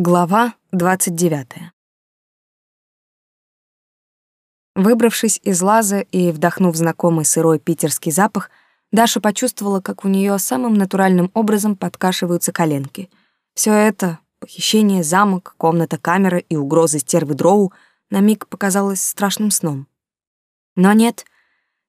Глава 29. Выбравшись из лаза и вдохнув знакомый сырой питерский запах, Даша почувствовала, как у нее самым натуральным образом подкашиваются коленки. Все это — похищение, замок, комната камера и угрозы стервы Дроу — на миг показалось страшным сном. Но нет,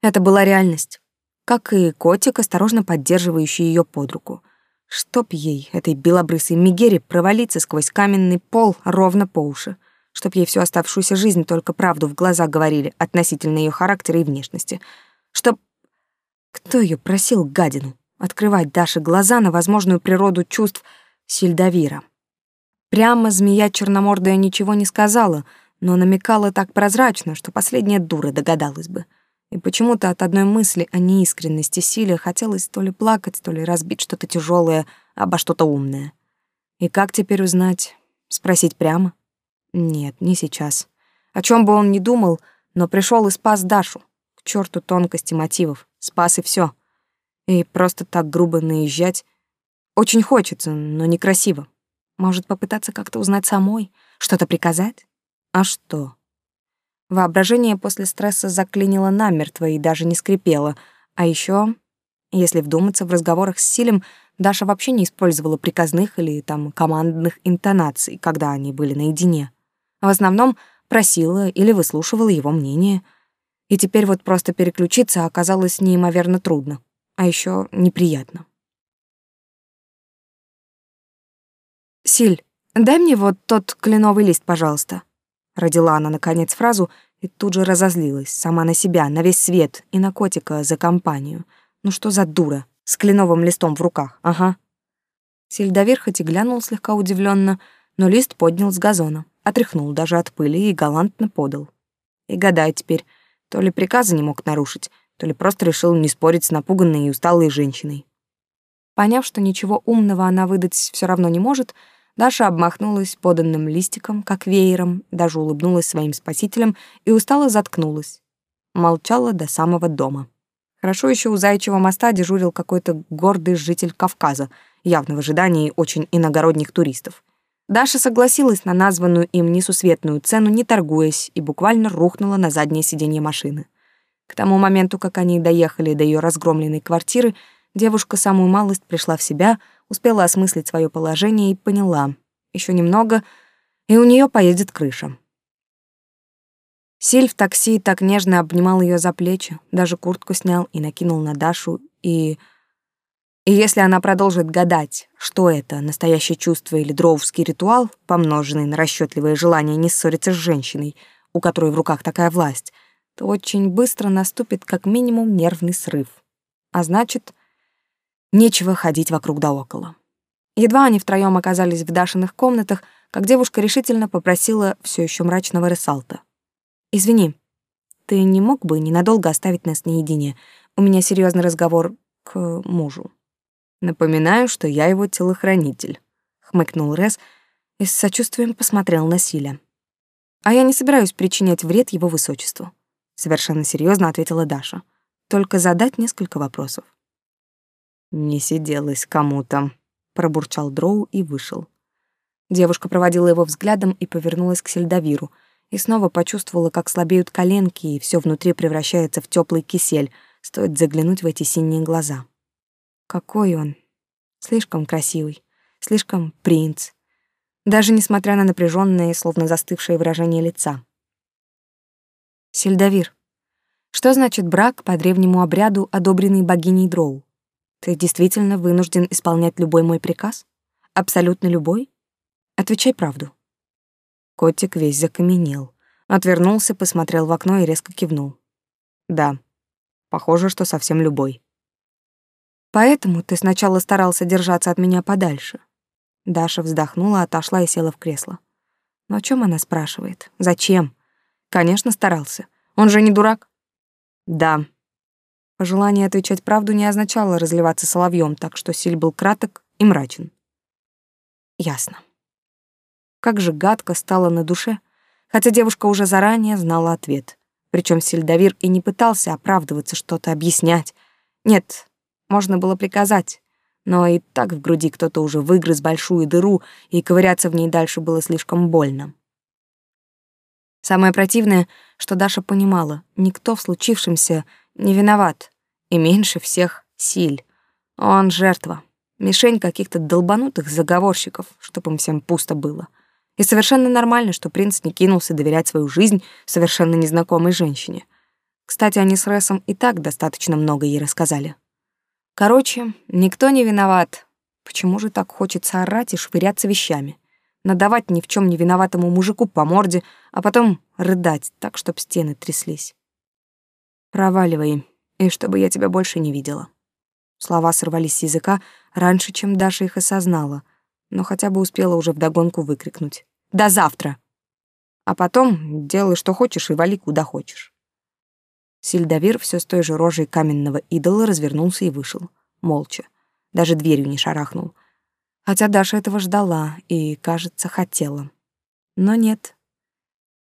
это была реальность. Как и котик, осторожно поддерживающий ее под руку — Чтоб ей, этой белобрысой Мегере, провалиться сквозь каменный пол ровно по уши. Чтоб ей всю оставшуюся жизнь только правду в глаза говорили относительно ее характера и внешности. Чтоб... Кто ее просил, гадину, открывать Даше глаза на возможную природу чувств Сильдавира? Прямо змея черномордая ничего не сказала, но намекала так прозрачно, что последняя дура догадалась бы — и почему-то от одной мысли о неискренности силе хотелось то ли плакать, то ли разбить что-то тяжелое обо что-то умное. И как теперь узнать? Спросить прямо? Нет, не сейчас. О чем бы он ни думал, но пришел и спас Дашу. К черту тонкости мотивов. Спас и все. И просто так грубо наезжать очень хочется, но некрасиво. Может, попытаться как-то узнать самой, что-то приказать? А что? Воображение после стресса заклинило намертво и даже не скрипело. А еще, если вдуматься в разговорах с Силем, Даша вообще не использовала приказных или там командных интонаций, когда они были наедине. В основном просила или выслушивала его мнение. И теперь вот просто переключиться оказалось неимоверно трудно, а еще неприятно. «Силь, дай мне вот тот кленовый лист, пожалуйста», Родила она, наконец, фразу и тут же разозлилась. Сама на себя, на весь свет и на котика за компанию. Ну что за дура? С кленовым листом в руках, ага. Сельдовер хоть и глянул слегка удивленно, но лист поднял с газона, отряхнул даже от пыли и галантно подал. И гадай теперь, то ли приказа не мог нарушить, то ли просто решил не спорить с напуганной и усталой женщиной. Поняв, что ничего умного она выдать все равно не может, Даша обмахнулась поданным листиком, как веером, даже улыбнулась своим спасителям и устало заткнулась. Молчала до самого дома. Хорошо еще у Заячьего моста дежурил какой-то гордый житель Кавказа, явно в ожидании очень иногородних туристов. Даша согласилась на названную им несусветную цену, не торгуясь, и буквально рухнула на заднее сиденье машины. К тому моменту, как они доехали до ее разгромленной квартиры, девушка самую малость пришла в себя — успела осмыслить свое положение и поняла. Еще немного, и у нее поедет крыша. Силь в такси так нежно обнимал ее за плечи, даже куртку снял и накинул на Дашу, и... И если она продолжит гадать, что это, настоящее чувство или дроувский ритуал, помноженный на расчетливое желание не ссориться с женщиной, у которой в руках такая власть, то очень быстро наступит как минимум нервный срыв. А значит, Нечего ходить вокруг да около. Едва они втроем оказались в Дашиных комнатах, как девушка решительно попросила все еще мрачного Ресалта. «Извини, ты не мог бы ненадолго оставить нас наедине? У меня серьезный разговор к мужу». «Напоминаю, что я его телохранитель», — хмыкнул Рес и с сочувствием посмотрел на Силя. «А я не собираюсь причинять вред его высочеству», — совершенно серьезно ответила Даша. «Только задать несколько вопросов». «Не сиделось кому-то», — пробурчал Дроу и вышел. Девушка проводила его взглядом и повернулась к Сельдовиру, и снова почувствовала, как слабеют коленки, и все внутри превращается в теплый кисель, стоит заглянуть в эти синие глаза. Какой он! Слишком красивый, слишком принц. Даже несмотря на напряженное, словно застывшее выражение лица. Сельдовир. Что значит брак по древнему обряду, одобренный богиней Дроу? Ты действительно вынужден исполнять любой мой приказ? Абсолютно любой? Отвечай правду. Котик весь закаменел. Отвернулся, посмотрел в окно и резко кивнул. Да, похоже, что совсем любой. Поэтому ты сначала старался держаться от меня подальше. Даша вздохнула, отошла и села в кресло. Но о чем она спрашивает? Зачем? Конечно, старался. Он же не дурак. Да, Желание отвечать правду не означало разливаться соловьем, так что Силь был краток и мрачен. Ясно. Как же гадко стало на душе, хотя девушка уже заранее знала ответ. Причем Сильдавир и не пытался оправдываться, что-то объяснять. Нет, можно было приказать, но и так в груди кто-то уже выгрыз большую дыру, и ковыряться в ней дальше было слишком больно. Самое противное, что Даша понимала, никто в случившемся не виноват, и меньше всех Силь. Он жертва, мишень каких-то долбанутых заговорщиков, чтобы им всем пусто было. И совершенно нормально, что принц не кинулся доверять свою жизнь совершенно незнакомой женщине. Кстати, они с Ресом и так достаточно много ей рассказали. Короче, никто не виноват. Почему же так хочется орать и швыряться вещами? Надавать ни в чем не виноватому мужику по морде, а потом рыдать так, чтоб стены тряслись. Проваливай, и чтобы я тебя больше не видела. Слова сорвались с языка раньше, чем Даша их осознала, но хотя бы успела уже вдогонку выкрикнуть. «До завтра!» А потом делай, что хочешь, и вали куда хочешь. Сильдавир все с той же рожей каменного идола развернулся и вышел, молча. Даже дверью не шарахнул. Хотя Даша этого ждала и, кажется, хотела. Но нет.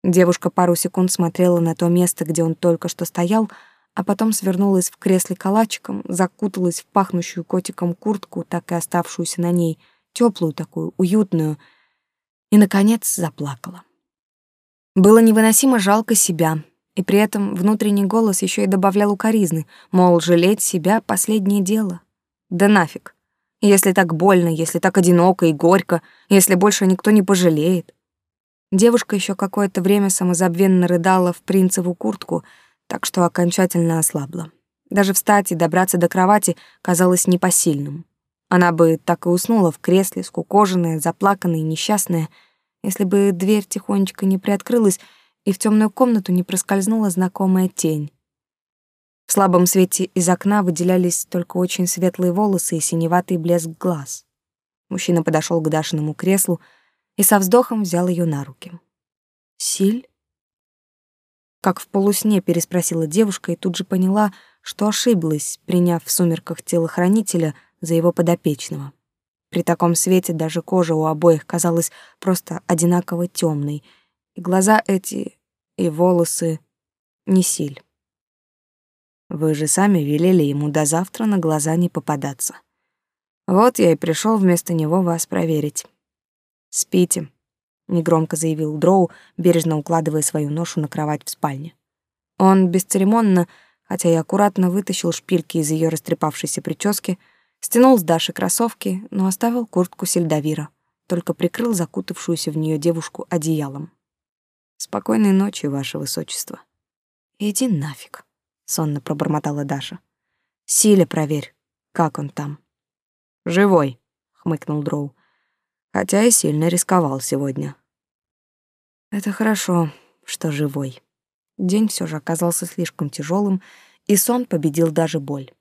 Девушка пару секунд смотрела на то место, где он только что стоял, а потом свернулась в кресле калачиком, закуталась в пахнущую котиком куртку, так и оставшуюся на ней, теплую такую, уютную, и, наконец, заплакала. Было невыносимо жалко себя, и при этом внутренний голос еще и добавлял укоризны, мол, жалеть себя — последнее дело. Да нафиг. Если так больно, если так одиноко и горько, если больше никто не пожалеет. Девушка еще какое-то время самозабвенно рыдала в принцеву куртку — так что окончательно ослабла. Даже встать и добраться до кровати казалось непосильным. Она бы так и уснула в кресле, скукоженная, заплаканная и несчастная, если бы дверь тихонечко не приоткрылась и в темную комнату не проскользнула знакомая тень. В слабом свете из окна выделялись только очень светлые волосы и синеватый блеск глаз. Мужчина подошел к Дашиному креслу и со вздохом взял ее на руки. «Силь?» Как в полусне переспросила девушка и тут же поняла, что ошиблась, приняв в сумерках телохранителя за его подопечного. При таком свете даже кожа у обоих казалась просто одинаково темной, и глаза эти, и волосы не силь. Вы же сами велели ему до завтра на глаза не попадаться. Вот я и пришел вместо него вас проверить. Спите негромко заявил Дроу, бережно укладывая свою ношу на кровать в спальне. Он бесцеремонно, хотя и аккуратно вытащил шпильки из ее растрепавшейся прически, стянул с Даши кроссовки, но оставил куртку сельдовира, только прикрыл закутавшуюся в нее девушку одеялом. Спокойной ночи, ваше высочество. Иди нафиг, сонно пробормотала Даша. Силя проверь, как он там. Живой, хмыкнул Дроу хотя и сильно рисковал сегодня. Это хорошо, что живой. День все же оказался слишком тяжелым, и сон победил даже боль.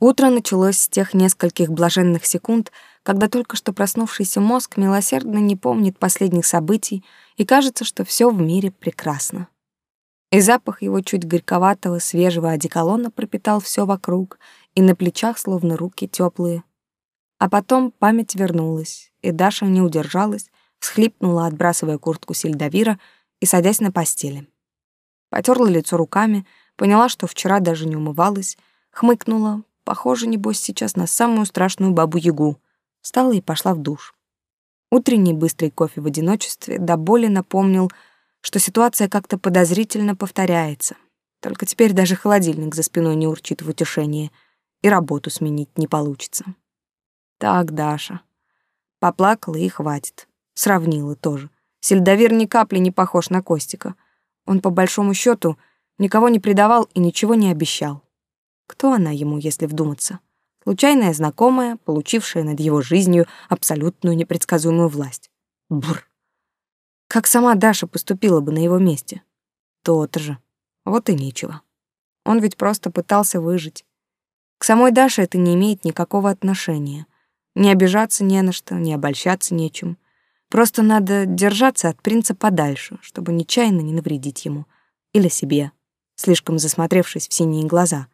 Утро началось с тех нескольких блаженных секунд, когда только что проснувшийся мозг милосердно не помнит последних событий и кажется, что все в мире прекрасно. И запах его чуть горьковатого свежего одеколона пропитал все вокруг, и на плечах словно руки теплые, а потом память вернулась, и Даша не удержалась, всхлипнула, отбрасывая куртку сельдовира и садясь на постели. Потерла лицо руками, поняла, что вчера даже не умывалась, хмыкнула, похоже, небось, сейчас на самую страшную бабу-ягу, встала и пошла в душ. Утренний быстрый кофе в одиночестве до боли напомнил, что ситуация как-то подозрительно повторяется. Только теперь даже холодильник за спиной не урчит в утешение, и работу сменить не получится. Так, Даша. Поплакала и хватит. Сравнила тоже. Сельдовир ни капли не похож на Костика. Он, по большому счету, никого не предавал и ничего не обещал. Кто она ему, если вдуматься? Случайная знакомая, получившая над его жизнью абсолютную непредсказуемую власть. Бр. Как сама Даша поступила бы на его месте? То-то же. Вот и нечего. Он ведь просто пытался выжить. К самой Даше это не имеет никакого отношения — не обижаться не на что, не обольщаться нечем. Просто надо держаться от принца подальше, чтобы нечаянно не навредить ему. Или себе, слишком засмотревшись в синие глаза.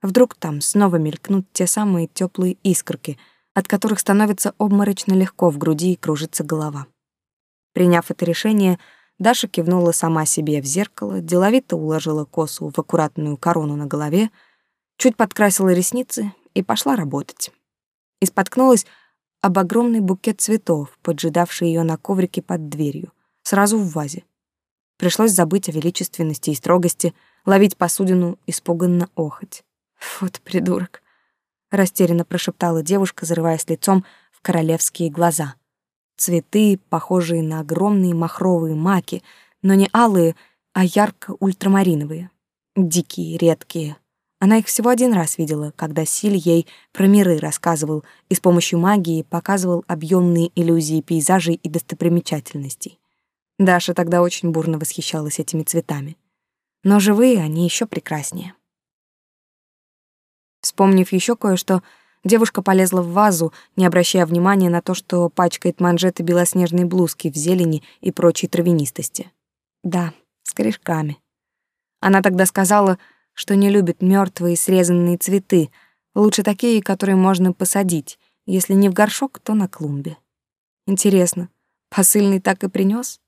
Вдруг там снова мелькнут те самые теплые искорки, от которых становится обморочно легко в груди и кружится голова. Приняв это решение, Даша кивнула сама себе в зеркало, деловито уложила косу в аккуратную корону на голове, чуть подкрасила ресницы и пошла работать. И споткнулась об огромный букет цветов, поджидавший ее на коврике под дверью, сразу в вазе. Пришлось забыть о величественности и строгости, ловить посудину, испуганно охоть. «Вот придурок», — растерянно прошептала девушка, зарываясь лицом в королевские глаза. Цветы, похожие на огромные махровые маки, но не алые, а ярко-ультрамариновые. Дикие, редкие. Она их всего один раз видела, когда Силь ей про миры рассказывал и с помощью магии показывал объемные иллюзии пейзажей и достопримечательностей. Даша тогда очень бурно восхищалась этими цветами. Но живые они еще прекраснее. Вспомнив еще кое-что, девушка полезла в вазу, не обращая внимания на то, что пачкает манжеты белоснежной блузки в зелени и прочей травянистости. Да, с корешками. Она тогда сказала, что не любит мертвые срезанные цветы, лучше такие, которые можно посадить, если не в горшок, то на клумбе. Интересно, посыльный так и принес?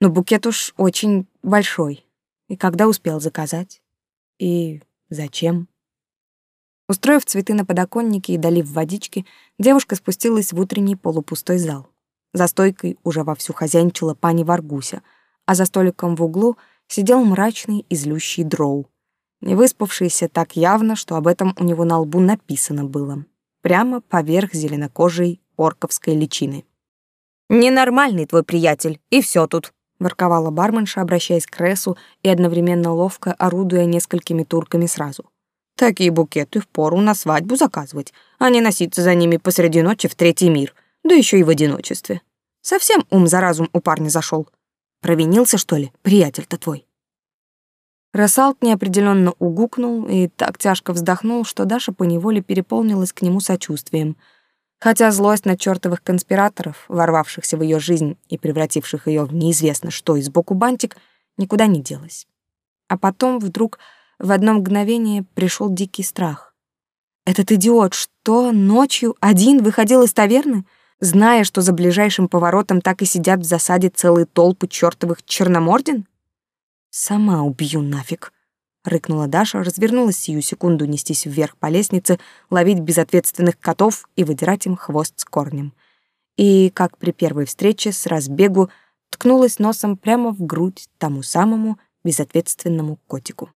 Но букет уж очень большой. И когда успел заказать? И зачем? Устроив цветы на подоконнике и долив водички, девушка спустилась в утренний полупустой зал. За стойкой уже вовсю хозяйничала пани Варгуся, а за столиком в углу — сидел мрачный и злющий дроу. Не выспавшийся так явно, что об этом у него на лбу написано было. Прямо поверх зеленокожей орковской личины. «Ненормальный твой приятель, и все тут», — ворковала барменша, обращаясь к Ресу и одновременно ловко орудуя несколькими турками сразу. «Такие букеты впору на свадьбу заказывать, а не носиться за ними посреди ночи в третий мир, да еще и в одиночестве. Совсем ум за разум у парня зашел. Провинился, что ли, приятель-то твой?» Рассалт неопределенно угукнул и так тяжко вздохнул, что Даша поневоле переполнилась к нему сочувствием. Хотя злость на чертовых конспираторов, ворвавшихся в ее жизнь и превративших ее в неизвестно что из боку бантик, никуда не делась. А потом вдруг в одно мгновение пришел дикий страх. Этот идиот что, ночью один выходил из таверны? зная, что за ближайшим поворотом так и сидят в засаде целые толпы чертовых черномордин? «Сама убью нафиг!» — рыкнула Даша, развернулась сию секунду нестись вверх по лестнице, ловить безответственных котов и выдирать им хвост с корнем. И, как при первой встрече, с разбегу ткнулась носом прямо в грудь тому самому безответственному котику.